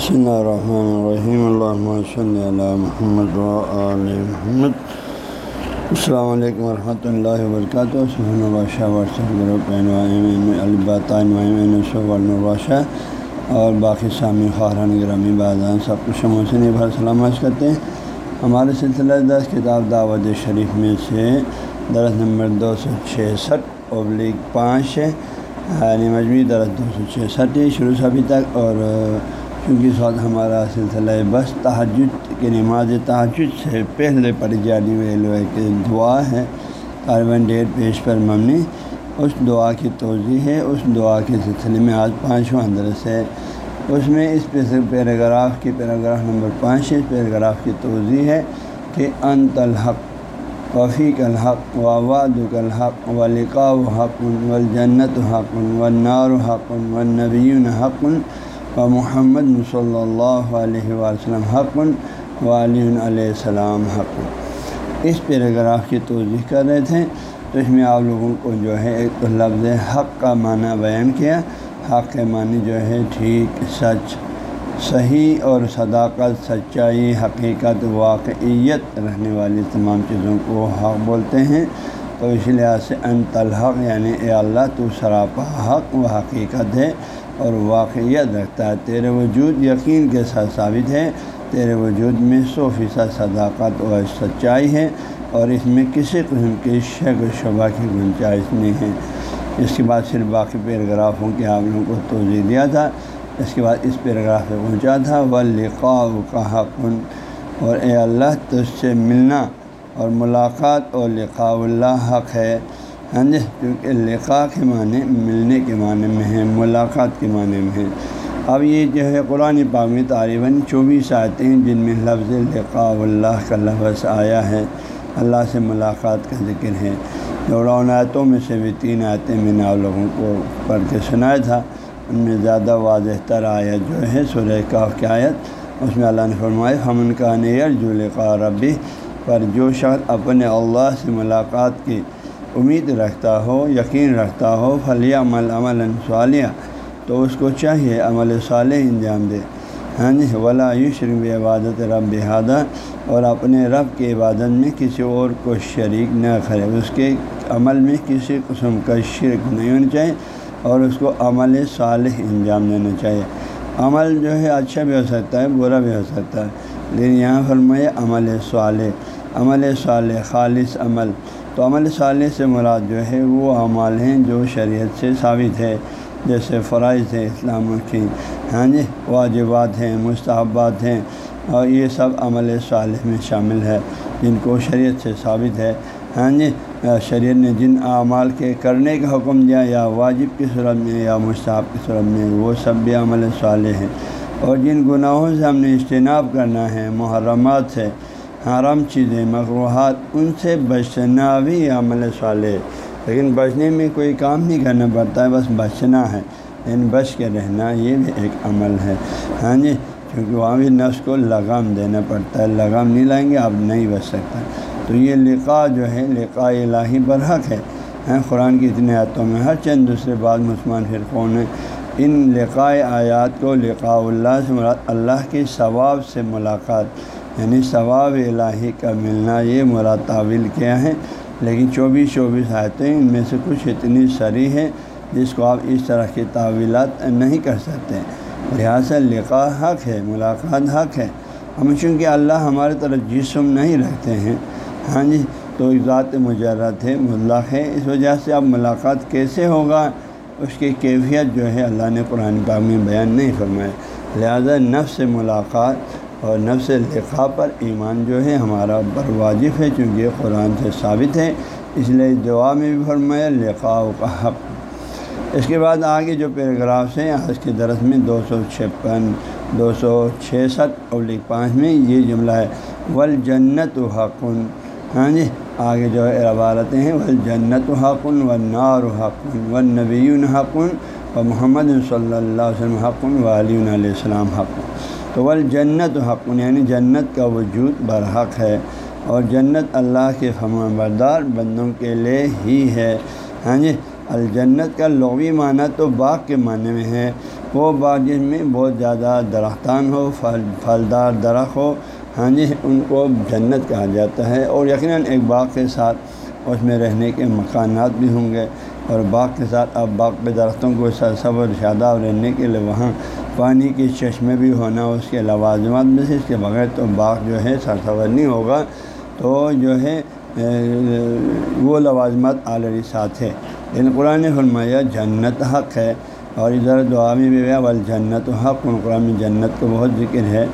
بسم اللہ الرحمن الرحیم اللہ صلی اللہ محمد وآل محمد السلام علیکم ورحمۃ اللہ وبرکاتہ سبحان اللہ شاہ ورثہ گروپ الباطۂ اور باقی سامی خارن گرامی بازان سب کچھ محسن بھر سلامت کرتے ہیں ہمارے سلسلہ دس کتاب دعوت شریف میں سے درس نمبر دو سو چھسٹھ ابلیغ پانچ ہے یعنی مجموعی درس دو سو چھسٹھ شروع سے ابھی تک اور چونکہ اس وقت ہمارا سلسلہ بس تحجد کی نماز تحجد سے پہلے پڑھی جانے والے کہ دعا ہے، کاربن ڈیٹ پیش پر مبنی۔ اس دعا کی توضیع ہے۔ اس دعا کے سلسلے میں آج پانچواں درس ہے۔ اس میں اس پیراگراف کی پیراگراف نمبر پانچ اس پیراگراف کی توضیع ہے کہ انت الحق وفیق الحق و واد الحق و لقاء و حق والجنت حق و نار حق و نبی حق و محمد صلی اللہ علیہ وسلم حق و علیہ السلام حق۔ اس پیراگراف کی توضیح کر رہے تھے، تو اس میں آپ لوگوں کو جو ہے ایک لفظ حق کا معنی بیان کیا۔ حق کے معنی جو ہے ٹھیک، سچ، صحیح اور صداقت، سچائی، حقیقت، واقعیت رہنے والی تمام چیزوں کو حق بولتے ہیں۔ تو اسی لحاظ سے انت الحق یعنی اے اللہ تو سراپا حق و حقیقت ہے۔ اور واقعیت رکھتا ہے۔ تیرے وجود یقین کے ساتھ ثابت ہے تیرے وجود میں سو فیصد صداقت و سچائی ہے اور اس میں کسی قسم کی شک و شبہ کی گنجائش نہیں ہے۔ اس کے بعد صرف باقی پیراگرافوں کے آپ لوگوں کو توضیع دیا تھا۔ اس کے بعد اس پیراگراف پہ پہنچا تھا۔ و لقاء کا حقن اور اے اللہ، تجھ سے ملنا اور ملاقات اور لقاء اللہ حق ہے۔ ہاں جی کیونکہ لقاء کے معنی ملنے کے معنی میں ہے ملاقات کے معنی میں ہے اب یہ جو ہے قرآن پاک میں تعریباً چوبیس آتے ہیں جن میں لفظ لقاء اللہ کا لفظ آیا ہے۔ اللہ سے ملاقات کا ذکر ہے۔ دوران آیتوں میں سے بھی تین آیتیں میں نے آپ لوگوں کو پڑھ کے سنایا تھا۔ ان میں زیادہ واضح تر آیت جو ہے سورہ کاف کی آیت، اس میں اللہ نے فرمائے ہم کا نیر جو لقاء ربی پر جو شخص اپنے اللہ سے ملاقات کی امید رکھتا ہو، یقین رکھتا ہو فلیہ عمل عمل صالح تو اس کو چاہیے عمل صالح انجام دے۔ ہاں جی ولا یشرک عبادت رب بہادہ اور اپنے رب کی عبادت میں کسی اور کو شریک نہ کرے۔ اس کے عمل میں کسی قسم کا شرک نہیں ہونا چاہیے، اور اس کو عمل صالح انجام دینا چاہیے۔ عمل جو ہے اچھا بھی ہو سکتا ہے، برا بھی ہو سکتا ہے، لیکن یہاں فرمائے عمل صالح۔ عمل صالح، خالص عمل۔ تو عمل صالح سے مراد جو ہے وہ اعمال ہیں جو شریعت سے ثابت ہے، جیسے فرائض ہے اسلام کی ہاں جی واجبات ہیں، مستحبات ہیں، اور یہ سب عمل صالح میں شامل ہے، جن کو شریعت سے ثابت ہے۔ ہاں جی شریعت نے جن اعمال کے کرنے کا حکم دیا، یا واجب کی صورت میں، یا مستحب کی صورت میں، وہ سب بھی عمل صالح ہیں۔ اور جن گناہوں سے ہم نے اجتناب کرنا ہے، محرمات سے حرام چیزیں مقروحات ان سے بچنا بھی عمل صالح۔ لیکن بچنے میں کوئی کام نہیں کرنا پڑتا ہے بس بچنا ہے۔ لیکن بچ کے رہنا یہ بھی ایک عمل ہے۔ ہاں جی کیونکہ وہاں بھی نفس کو لگام دینا پڑتا ہے۔ لگام نہیں لائیں گے، آپ نہیں بچ سکتا تو یہ لقاء جو ہے، لقاء الہی برحق ہے۔ ہاں، قرآن کی اتنے آیتوں میں ہر چند دوسرے بعد مسلمان فرقوں نے ان لقاء آیات کو لقاء اللہ سے مراد اللہ کے ثواب سے ملاقات۔ یعنی ثواب الہی کا ملنا یہ مراد تعویل کیا ہے۔ لیکن چوبیس چوبیس آیتیں ان میں سے کچھ اتنی سری ہیں جس کو آپ اس طرح کی تعویلات نہیں کر سکتے۔ لہٰذا لقاء حق ہے، ملاقات حق ہے۔ ہم چونکہ اللہ ہمارے طرف جسم نہیں رکھتے ہیں۔ ہاں جی تو ذات مجرت ہے، مطلق ہے۔ اس وجہ سے اب ملاقات کیسے ہوگا؟ اس کی کیفیت جو ہے اللہ نے قرآن پاک میں بیان نہیں فرمایا۔ لہذا نفس ملاقات اور نفس لقاء پر ایمان جو ہے ہمارا بر واجب ہے، چونکہ قرآن سے ثابت ہے۔ اس لیے دعا میں بھی فرمایا، لقاء کا حق۔ اس کے بعد آگے جو پیراگرافس ہیں، آج کے درس میں دو سو چھپن، دو سو چھسٹھ اور پانچ میں یہ جملہ ہے ول جنت و حقن ہاں جی آگے جو عبارتیں ہیں ول جنت و حقن و نار و حقن و نبی حقن و محمد صلی اللہ علیہ وسلم حقن و علیہ السلام حقن تو ول جنت و یعنی جنت کا وجود برحق ہے۔ اور جنت اللہ کے فرمان بردار بندوں کے لیے ہی ہے۔ ہاں جی الجنت کا لغوی معنی تو باغ کے معنی میں ہے۔ وہ باغ جس میں بہت زیادہ درختان ہو، پھل، پھلدار درخت ہو ہاں جی ان کو جنت کہا جاتا ہے۔ اور یقیناً ایک باغ کے ساتھ اس میں رہنے کے مکانات بھی ہوں گے۔ اور باغ کے ساتھ اب باغ کے درختوں کو سرصبر شاداب رہنے کے لیے وہاں پانی کے چشمے بھی ہونا اس کے لوازمات میں سے اس کے بغیر تو باغ جو ہے سرسور نہیں ہوگا۔ تو جو ہے وہ لوازمات آلری ساتھ ہے لیکن قرآن فرمایا، جنت حق ہے۔ اور ادھر دعا میں بھی اول جنت حق۔ قرآن میں جنت کو بہت ذکر ہے۔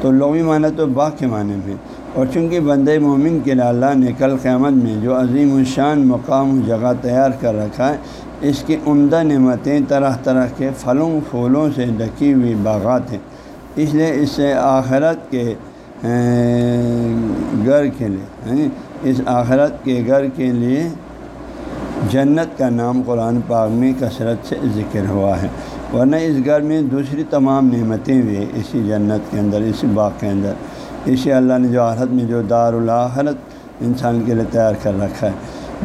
تو لومی معنی تو باغ کے معنی میں اور چونکہ بند مومن کے اللہ نے کل قیامت میں جو عظیم الشان مقام جگہ تیار کر رکھا ہے، اس کی عمدہ نعمتیں طرح طرح کے پھلوں، پھولوں سے ڈکی ہوئی باغات ہیں۔ اس لیے اس سے آخرت کے گھر کے لیے یعنی اس آخرت کے گھر کے لیے جنت کا نام قرآن پاک میں کثرت سے ذکر ہوا ہے۔ ورنہ اس گھر میں دوسری تمام نعمتیں بھی اسی جنت کے اندر، اسی باغ کے اندر۔ اسی اللہ نے جو آخرت میں جو دار الآخرت انسان کے لیے تیار کر رکھا ہے۔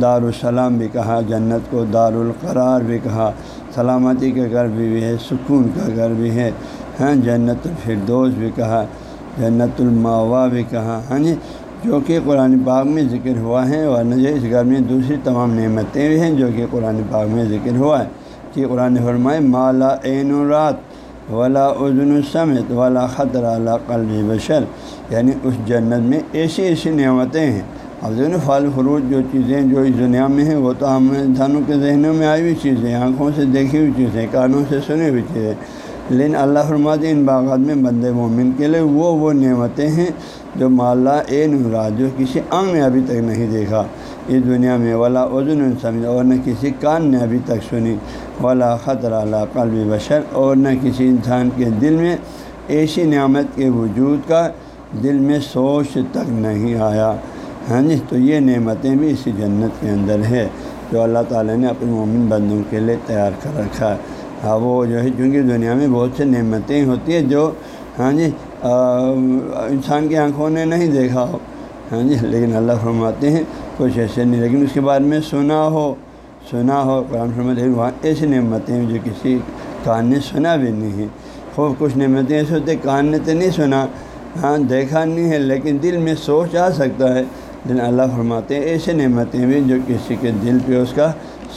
دار السلام بھی کہا، جنت کو دار القرار بھی کہا۔ سلامتی کا گھر بھی ہے، سکون کا گھر بھی ہے۔ ہاں جنت الفردوس بھی کہا، جنت الماوا بھی کہا۔ ہاں جی جو کہ قرآن پاک میں ذکر ہوا ہے ورنہ جو اس گھر میں دوسری تمام نعمتیں بھی ہیں جو کہ قرآن پاک میں ذکر ہوا ہے۔ کہ قرآن فرمائے مالا عین رات ولا عظن سمت ولا خطر اللہ قلب بشر۔ یعنی اس جنت میں ایسی ایسی نعمتیں ہیں۔ اب جو پھل فروٹ جو چیزیں جو اس دنیا میں ہیں، وہ تو ہم انسانوں کے ذہنوں میں آئی ہوئی چیزیں آنکھوں سے دیکھی ہوئی چیزیں کانوں سے سنی ہوئی چیزیں لیکن اللہ فرماتے ان باغات میں بند مومن کے لیے وہ وہ نعمتیں ہیں جو مالا اے نورا جو کسی آنگ نے ابھی تک نہیں دیکھا۔ اس دنیا میں ولا عزن سمجھ اور نہ کسی کان نے ابھی تک سنی۔ ولا خطرہ اللہ قلب بشر اور نہ کسی انسان کے دل میں ایسی نعمت کے وجود کا دل میں سوچ تک نہیں آیا۔ ہاں جی تو یہ نعمتیں بھی اسی جنت کے اندر ہے جو اللہ تعالیٰ نے اپنے مومن بندوں کے لیے تیار کر رکھا۔ ہے ہاں وہ جو ہے، چونکہ دنیا میں بہت سے نعمتیں ہوتی ہیں جو ہاں جی انسان کی آنکھوں نے نہیں دیکھا ہو۔ ہاں جی لیکن اللہ فرماتے ہیں، کچھ ایسے نہیں، لیکن اس کے بارے میں سنا ہو۔ سنا ہو، قرآن فرماتے ہیں، وہاں ایسی نعمتیں ہیں جو کسی کان نے سنا بھی نہیں ہے خوب کچھ نعمتیں ایسے ہوتے کان نے تو نہیں سنا۔ ہاں دیکھا نہیں ہے، لیکن دل میں سوچ آ سکتا ہے۔ لیکن اللہ فرماتے ہیں ایسے نعمتیں بھی جو کسی کے دل پہ اس کا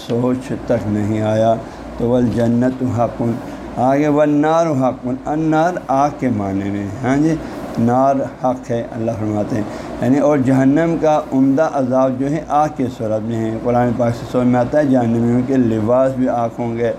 سوچ تک نہیں آیا۔ تو وہ جنت حقن۔ آگے وہ نار حقن انار آگ کے معنی میں ہاں جی نار حق ہے، اللہ فرماتے ہیں۔ یعنی اور جہنم کا عمدہ عذاب جو ہے آگ کے صورت میں ہے۔ قرآن پاک سے سو میں آتا ہے، جہنمیوں کے لباس بھی آنکھ ہوں گے،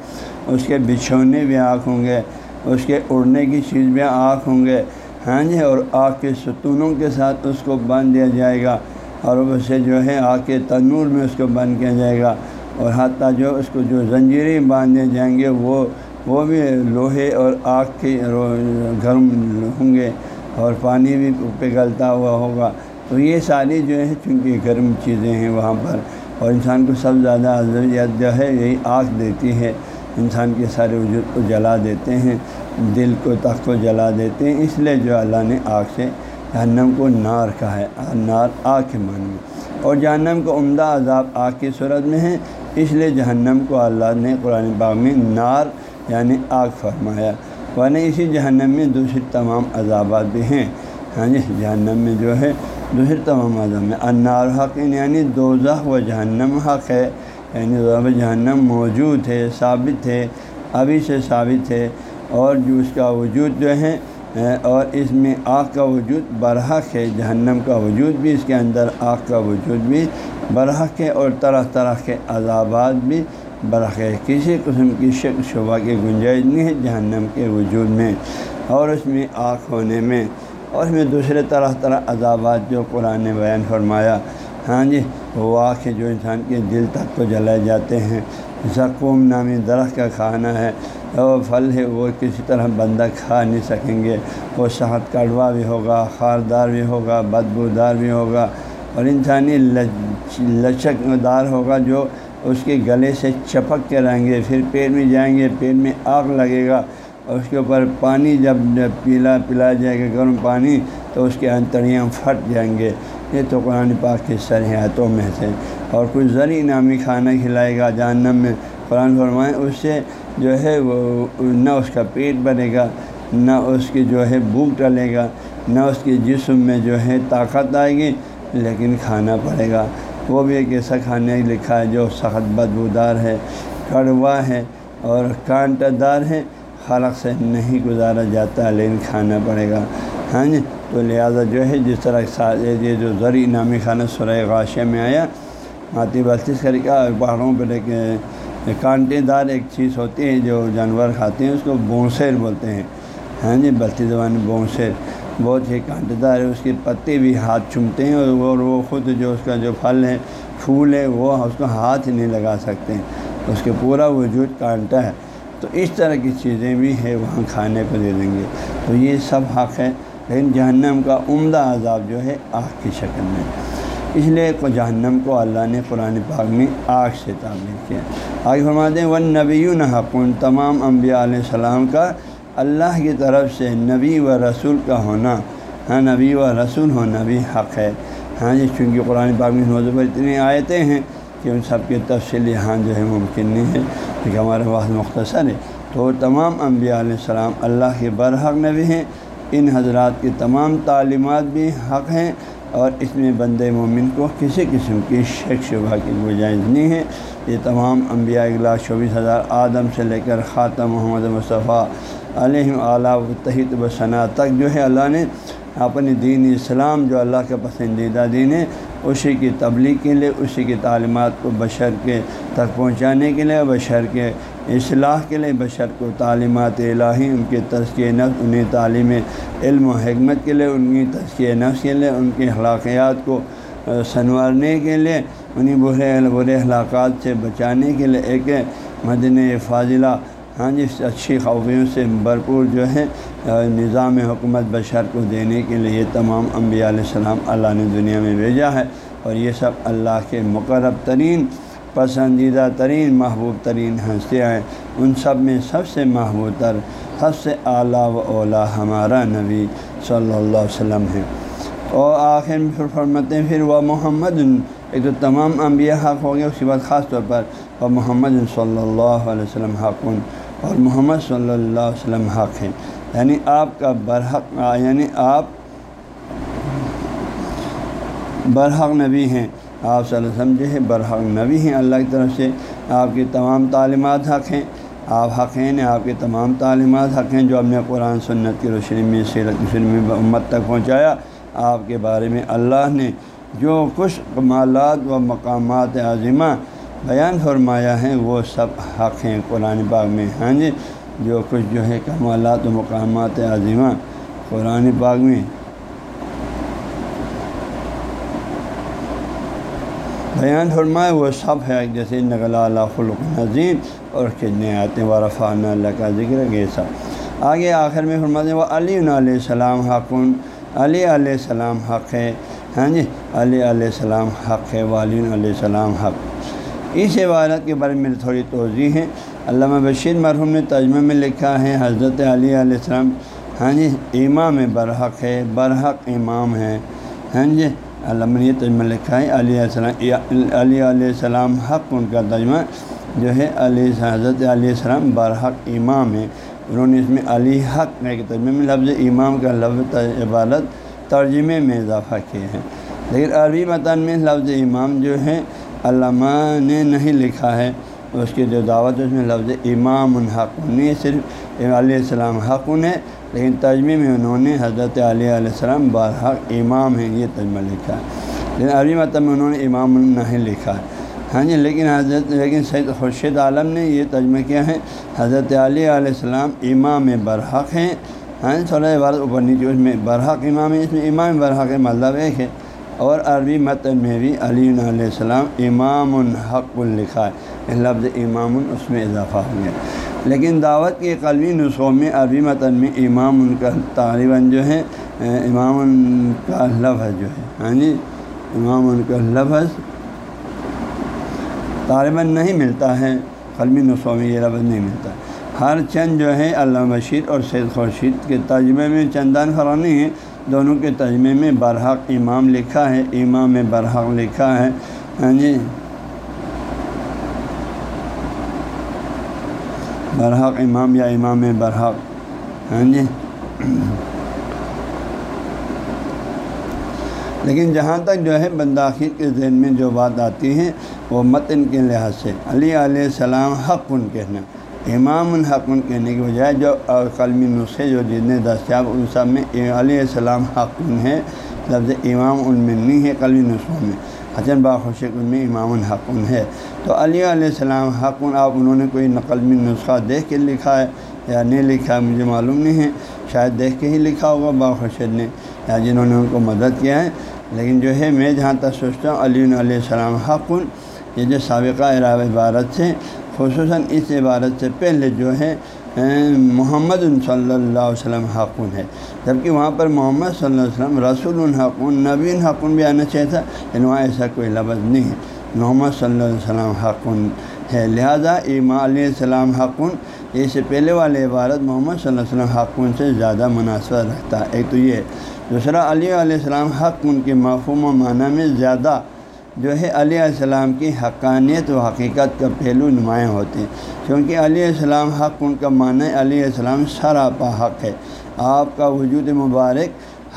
اس کے بچھونے بھی آنکھ ہوں گے، اس کے اڑنے کی چیز بھی آنکھ ہوں گے۔ ہاں جی اور آگ کے ستونوں کے ساتھ اس کو باندھ دیا جائے گا، اور اسے جو ہے آگ کے تنور میں اس کو بند کیا جائے گا۔ اور حتیٰ جو اس کو جو زنجیریں باندھے جائیں گے، وہ وہ بھی لوہے اور آگ کے گرم ہوں گے اور پانی بھی پگھلتا ہوا ہوگا۔ تو یہ ساری جو ہے چونکہ گرم چیزیں ہیں وہاں پر، اور انسان کو سب زیادہ افضلیت جو ہے، یہی آگ دیتی ہے۔ انسان کے سارے وجود کو جلا دیتے ہیں، دل کو، تخت کو جلا دیتے ہیں۔ اس لیے جو اللہ نے آگ سے جہنم کو نار کہا ہے، نار آگ کے معنی میں۔ اور جہنم کو عمدہ عذاب آگ کی صورت میں ہے۔ اس لیے جہنم کو اللہ نے قرآن باغ میں نار یعنی آگ فرمایا۔ ورنہ اسی جہنم میں دوسری تمام عذابات بھی ہیں۔ ہاں جی جہنم میں جو ہے، دوسری تمام عذاب میں۔ انار حق یعنی دوزخ و جہنم حق ہے۔ یعنی جہنم موجود ہے، ثابت ہے، ابھی سے ثابت ہے۔ اور جو اس کا وجود جو ہے، اور اس میں آگ کا وجود برحق ہے، جہنم کا وجود بھی، اس کے اندر آگ کا وجود بھی برحق ہے، اور طرح طرح کے عذابات بھی۔ برحق ہے کسی قسم کی شک شبہ کی گنجائش نہیں ہے جہنم کے وجود میں اور اس میں آگ ہونے میں اور اس میں دوسرے طرح طرح عذابات جو قرآن بیان فرمایا۔ ہاں جی وہ آگ ہے جو انسان کے دل تک کو جلائے جاتے ہیں۔ زکوم نامی درخت کا کھانا ہے۔ وہ پھل ہے، وہ کسی طرح بندہ کھا نہیں سکیں گے۔ وہ شہد کڑوا بھی ہوگا، خاردار بھی ہوگا، بدبودار بھی ہوگا اور انسانی لچک دار ہوگا جو اس کے گلے سے چپک کے رہیں گے، پھر پیٹ میں جائیں گے پیٹ میں آگ لگے گا، اور اس کے اوپر پانی جب پیلا پلایا جائے گا، گرم پانی، تو اس کے انتڑیاں پھٹ جائیں گے۔ یہ تو قرآن پاک کے سرحتوں میں سے۔ اور کچھ زرعی نامی کھانا کھلائے گا جہنم میں، قرآن فرمائیں اس سے جو ہے وہ نہ اس کا پیٹ بنے گا، نہ اس کی جو ہے بھوک ٹلے گا، نہ اس کے جسم میں جو ہے طاقت آئے گی، لیکن کھانا پڑے گا۔ وہ بھی ایک ایسا کھانے لکھا ہے جو سخت بدبودار ہے، کڑوا ہے اور کانٹا دار ہے۔ خلق سے نہیں گزارا جاتا، لیکن کھانا پڑے گا۔ ہاں جی تو لہٰذا جو ہے، جس طرح یہ جو زرعی نامی کھانا سرح غاشیہ میں آیا، ماتی بلتیس کر کے پہاڑوں پہ لے کے کانٹے دار ایک چیز ہوتی ہے جو جانور کھاتے ہیں، اس کو بونسیر بولتے ہیں۔ ہاں جی بلتی زبان بونسیر۔ بہت ہی کانٹے دار ہے، اس کے پتے بھی ہاتھ چومتے ہیں اور وہ خود جو اس کا جو پھل ہے پھول ہے وہ اس کو ہاتھ نہیں لگا سکتے۔ ہیں اس کے پورا وجود کانٹا ہے۔ تو اس طرح کی چیزیں بھی ہے وہاں کھانے کو دے دیں گے۔ تو یہ سب حق ہے۔ لیکن جہنم کا عمدہ عذاب جو ہے، آگ کی شکل میں۔ اس لیے جہنم کو اللہ نے قرآن پاک میں آگ سے تعمیر کیا۔ آگے فرماتے ہیں ون نبی حقن تمام انبیاء علیہ السلام کا اللہ کی طرف سے نبی و رسول کا ہونا ہاں نبی و رسول ہونا بھی حق ہے۔ ہاں جی چونکہ قرآن پاک میں موضوع پر اتنی آیتیں ہیں کہ ان سب کی تفصیل یہاں جو ہے ممکن نہیں ہے، کیونکہ ہمارے پاس مختصر ہے تو تمام انبیاء علیہ السلام اللہ کے برحق نبی ہیں، ان حضرات کی تمام تعلیمات بھی حق ہیں اور اس میں بند مومن کو کسی قسم کی شک، شبہ کی گنجائش نہیں ہے۔ یہ تمام انبیاء اگلا چوبیس ہزار آدم سے لے کر خاتم محمد مصطفیٰ علیہ اعلیٰ تحت و ثناء تک جو ہے اللہ نے اپنے دین اسلام جو اللہ کا پسندیدہ دین ہے، اسی کی تبلیغ کے لیے، اسی کی تعلیمات کو بشر کے تک پہنچانے کے لیے، بشر کے اصلاح کے لیے، بشر کو تعلیمات الہی، ان کے تذکیہ نفس انہیں تعلیم علم و حکمت کے لیے، ان کی تذکیہ نفس کے لیے، ان کی اخلاقیات کو سنوارنے کے لیے، انہیں برے برے اخلاقات سے بچانے کے لیے، ایک مدن فاضلہ ہاں جی اچھی خوبیوں سے بھرپور جو ہے نظام حکومت بشر کو دینے کے لیے یہ تمام انبیاء علیہ السلام اللہ نے دنیا میں بھیجا ہے۔ اور یہ سب اللہ کے مقرب ترین، پسندیدہ ترین، محبوب ترین ہنسیاں ہیں۔ ان سب میں سب سے محبوب تر، سب سے اعلیٰ و اولا ہمارا نبی صلی اللہ علیہ وسلم ہے اور آخر میں پھر فرماتے ہیں، پھر وہ محمد، ایک تو تمام انبیاء حق ہو گیا اس کے بعد خاص طور پر وہ محمد صلی اللہ علیہ وسلم حق اور محمد صلی اللہ علیہ وسلم حق ہیں۔ یعنی آپ کا برحق یعنی آپ برحق نبی ہیں۔ آپ صلی اللہ علیہ وسلم جو ہے برحق نبی ہیں، اللہ کی طرف سے آپ کی تمام تعلیمات حق ہیں۔ آپ حق ہیں یعنی آپ کی تمام تعلیمات حق ہیں جو آپ نے قرآن، سنت کی روشنی میں، سیرت روشنی میں امت تک پہنچایا۔ آپ کے بارے میں اللہ نے جو کچھ کمالات و مقامات عظیمہ بیان فرمایا ہے وہ سب حق ہیں قرآن باغ میں۔ ہاں جی جو کچھ جو ہے کمالات و مقامات عظیمہ قرآن باغ میں۔ بیان فرمائے وہ سب ہے، جیسے نقل اللہ خلق نظیم اور کتنے آتے ہیں ورفانہ اللہ کا ذکر، یہ سب۔ آگے آخر میں فرماتے وہ علی علیہ السلام حقن علی علیہ السلام حق ہے۔ ہاں جی علی علیہ السلام حق ہے والی علیہ السلام حق۔ اس عبارت کے بارے میں تھوڑی توضیع ہے۔ علامہ بشیر مرحوم نے ترجمہ میں لکھا ہے، حضرت علی علیہ السلام ہاں جی امام برحق ہے، برحق امام ہے۔ ہاں جی علامہ نے یہ ترجمہ لکھا ہے علیہ السلام علی علیہ السلام حق، ان کا ترجمہ جو ہے، علی، حضرت علیہ السلام برحق امام ہے۔ انہوں نے اس میں علی حق کے ترجمے میں لفظ امام کا لفظ عبارت ترجمے میں اضافہ کیے ہیں لیکن عربی متن میں لفظ امام جو ہے علامہ نے نہیں لکھا ہے۔ اس کی جو دعوت اس میں لفظ امام الحق نہیں صرف علیہ السلام حق ہے لیکن ترجمے میں انہوں نے حضرت علیہ علیہ السلام برحق امام ہیں، یہ ترجمہ لکھا ہے۔ لیکن عربی مطلب میں انہوں نے امام نہیں لکھا ہے۔ ہاں جی لیکن حضرت، لیکن سید خورشید عالم نے یہ ترجمہ کیا ہے۔ حضرت علیہ علیہ السلام امام برحق ہیں۔ ہاں جی، تھوڑا عبارت اوپر نیچے، اس میں برحق امام ہے اس میں امام برحق مطلب ایک ہے۔ اور عربی متن میں بھی علی علیہ السلام امام الحق لکھا ہے، لفظ امام اس میں اضافہ ہو گیا۔ لیکن دعوت کے قلبی نسخوں میں عربی متن میں امام ان کا طالباً جو ہے، امام ان کا لفظ جو ہے ہاں جی امام ان کا لفظ طالباً نہیں ملتا ہے قلمی نسخوں میں یہ لفظ نہیں ملتا۔ ہر چند جو ہے، علامہ بشیر اور سید خورشید کے ترجمے میں چندان فرانی ہیں۔ دونوں کے ترجمے میں برحق امام لکھا ہے، امام میں برحق لکھا ہے۔ ہاں جی۔ برحق امام یا امام برحق؟ ہاں جی۔ لیکن جہاں تک جو ہے بنداخی کے ذہن میں جو بات آتی ہے، وہ متن کے لحاظ سے۔ علی علیہ السلام حق ان کہنا امام الحق کہنے کی بجائے جو قلمی نسخے جو جتنے دستیاب ان سب میں علیہ السلام حق ان ہے لفظ امام ان میں نہیں ہے قلمی نسخوں میں۔ حسن باخوش ان میں امام الحق ہے۔ تو علی علیہ السلام حق آپ انہوں نے کوئی نقلمی نسخہ دیکھ کے لکھا ہے یا نہیں لکھا ہے، مجھے معلوم نہیں ہے۔ شاید دیکھ کے ہی لکھا ہوگا باخوشد نے۔ یا جنہوں نے ان کو مدد کیا ہے۔ لیکن جو ہے، میں جہاں تک سوچتا ہوں علی علیہ السلام حق یہ جو سابقہ عراب عبارت سے، خصوصاً اس عبارت سے پہلے جو ہے محمد صلی اللہ علیہ وسلم حقن ہے۔ جبکہ وہاں پر محمد صلی اللہ علیہ وسلم رسول الحقن نبی حقن بھی آنا چاہیے تھا، لیکن وہاں ایسا کوئی لفظ نہیں ہے۔ محمد صلی اللہ علیہ وسلم حقن ہے۔ لہذا ایما علیہ السلام حقن اس سے پہلے والے عبارت محمد صلی اللہ علیہ وسلم حقن سے زیادہ مناسب رکھتا ہے۔ ایک تو یہ ہے، دوسرا علی علیہ السلام حق ان کے مفہوم و معنی میں زیادہ جو ہے علیہ السلام کی حقانیت و حقیقت کا پہلو نمایاں ہوتے ہیں۔ کیونکہ علیہ السلام حق، ان کا معنی علیہ السلام سراپا حق ہے۔ آپ کا وجود مبارک،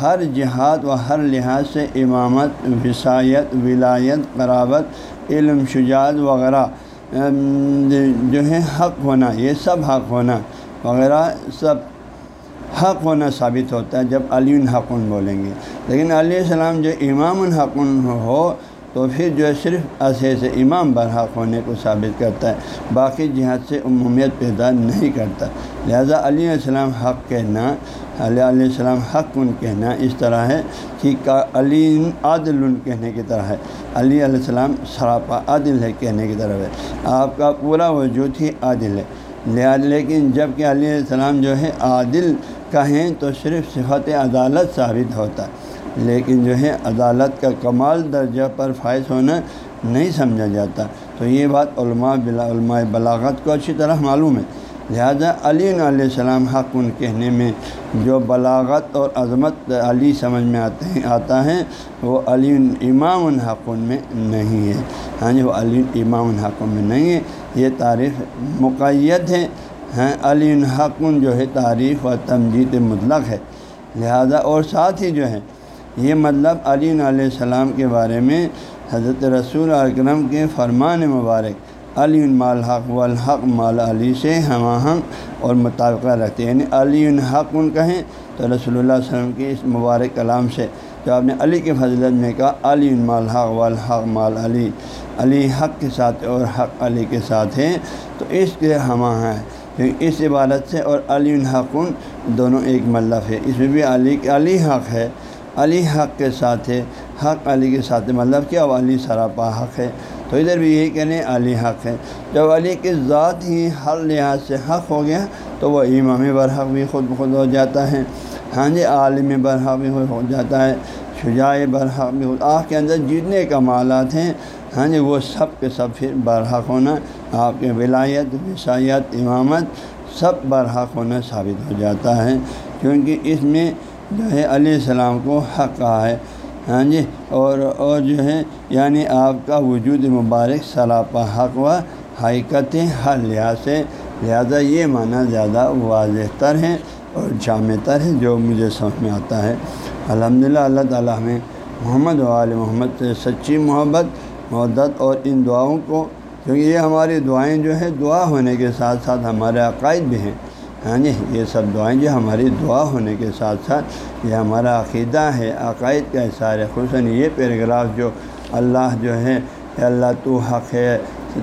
ہر جہاد و ہر لحاظ سے امامت وسایت ولایت، قرابت، علم، شجاعت وغیرہ جو ہے حق ہونا، یہ سب حق ہونا وغیرہ، سب حق ہونا ثابت ہوتا ہے جب علی الحقن بولیں گے۔ لیکن علیہ السلام جو امام الحقن ہو تو پھر جو ہے صرف عصے سے امام برحق ہونے کو ثابت کرتا ہے، باقی جہاد سے عمومیت پیدا نہیں کرتا۔ لہذا علیہ السلام حق کہنا، علیہ علیہ السلام حق ان کہنا اس طرح ہے کہ علی عادل ان کہنے کی طرح ہے۔ علی علیہ السلام سراپا عادل ہے کہنے کی طرف ہے۔ آپ کا پورا وجود ہی عادل ہے۔ لہٰذا لیکن جبکہ علیہ السلام جو ہے عادل کہیں تو صرف صفت عدالت ثابت ہوتا۔ ہے لیکن جو ہے عدالت کا کمال درجہ پر فائز ہونا نہیں سمجھا جاتا۔ تو یہ بات علماء بلا علماء بلاغت کو اچھی طرح معلوم ہے۔ لہذا علی علیہ السلام حق ان کہنے میں جو بلاغت اور عظمت علی سمجھ میں آتے ہیں، آتا ہے، وہ علی امام الحق میں نہیں ہے۔ ہاں جی وہ علی امام الحق میں نہیں ہے۔ یہ تعریف مقید ہے۔ ہاں علی الحقن جو ہے تعریف و تمجید مطلق ہے۔ لہذا اور ساتھ ہی جو ہے یہ مطلب علی علیہ السلام کے بارے میں حضرت رسول اکرم کے فرمان مبارک علی مال حق و الحق مال علی سے ہم آہنگ اور مطابقہ رکھتے ہیں۔ یعنی علی الحق ان کہیں تو رسول اللہ علیہ وسلم کے اس مبارک کلام سے جو آپ نے علی کے فضلت میں کہا، علی مال حق و الحق مال علی علی حق کے ساتھ اور حق علی کے ساتھ ہیں۔ تو اس کے ہم ہیں۔ یعنی اس عبادت سے اور علی الحقن دونوں ایک مطلب ہے۔ اس میں بھی علی علی حق ہے۔ علی حق کے ساتھ ہے۔ حق علی کے ساتھ مطلب کیا وہ علی سراپا حق ہے۔ تو ادھر بھی یہی کہنے علی حق ہے۔ جب علی کے ذات ہی ہر لحاظ سے حق ہو گیا، تو وہ امام برحق بھی خود بخود ہو جاتا ہے۔ ہاں جی عالم برحق بھی ہو جاتا ہے۔ شجاع برحق بھی آنکھ کے اندر جتنے کمالات ہیں ہاں جی وہ سب کے سب پھر برحق ہونا، آپ کے ولایت، وسایت، امامت، سب برحق ہونا ثابت ہو جاتا ہے۔ کیونکہ اس میں جو ہے علیہ السلام کو حق کہا ہے۔ ہاں جی اور اور جو ہے یعنی آپ کا وجود مبارک سراپا حق و حقیقت ہر لحاظ سے، لہٰذا یہ معنی زیادہ واضح تر ہے اور جامع تر ہے جو مجھے سمجھ میں آتا ہے۔ الحمد للہ اللہ تعالیٰ میں محمد وال محمد سے سچی محبت محدت اور ان دعاؤں کو، کیونکہ یہ ہماری دعائیں جو ہے دعا ہونے کے ساتھ ساتھ ہمارے عقائد بھی ہیں۔ ہاں جی یہ سب دعائیں جو ہماری دعا ہونے کے ساتھ ساتھ یہ ہمارا عقیدہ ہے، عقائد کا احسار ہے۔ خصوصاً یہ پیراگراف جو اللہ جو ہے اللہ تو حق ہے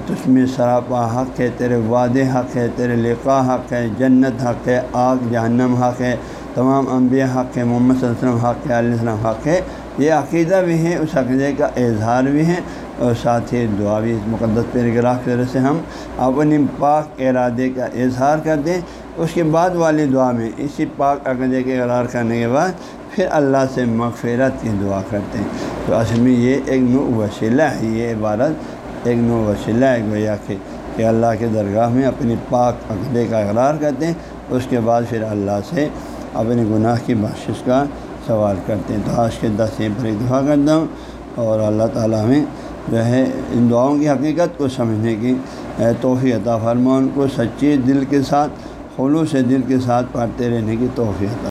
تسمی سراپا حق ہے، تیرے وعدے حق ہے، تیرے لقاء حق ہے، جنت حق ہے، آگ جہنم حق ہے، تمام انبیاء حق ہے، محمد صلی اللہ علیہ وسلم حق ہے، علیہ السلام حق ہے۔ یہ عقیدہ بھی ہے، اس عقیدے کا اظہار بھی ہے۔ اور ساتھ ہی دعا بھی اس مقدس پیراگراف کی وجہ سے ہم اپنی پاک ارادے کا اظہار کرتے ہیں اس کے بعد والی دعا میں اسی پاک عقیدے کے اقرار کرنے کے بعد پھر اللہ سے مغفرت کی دعا کرتے ہیں۔ تو اصل میں یہ ایک نو وسیلہ ہے، یہ عبارت ایک نو وسیلہ ہے، گویا کہ کہ اللہ کے درگاہ میں اپنی پاک عقیدے کا اقرار کرتے ہیں۔ اس کے بعد پھر اللہ سے اپنے گناہ کی بخشش کا سوال کرتے ہیں۔ تو آج کے دس پر ایک دفاع کرتا ہوں اور اللہ تعالیٰ میں جو ہے، ان دعاؤں کی حقیقت کو سمجھنے کی توفیع عطا فرما، ان کو سچے دل کے ساتھ، خلوص دل کے ساتھ پڑھتے رہنے کی توفیع عطا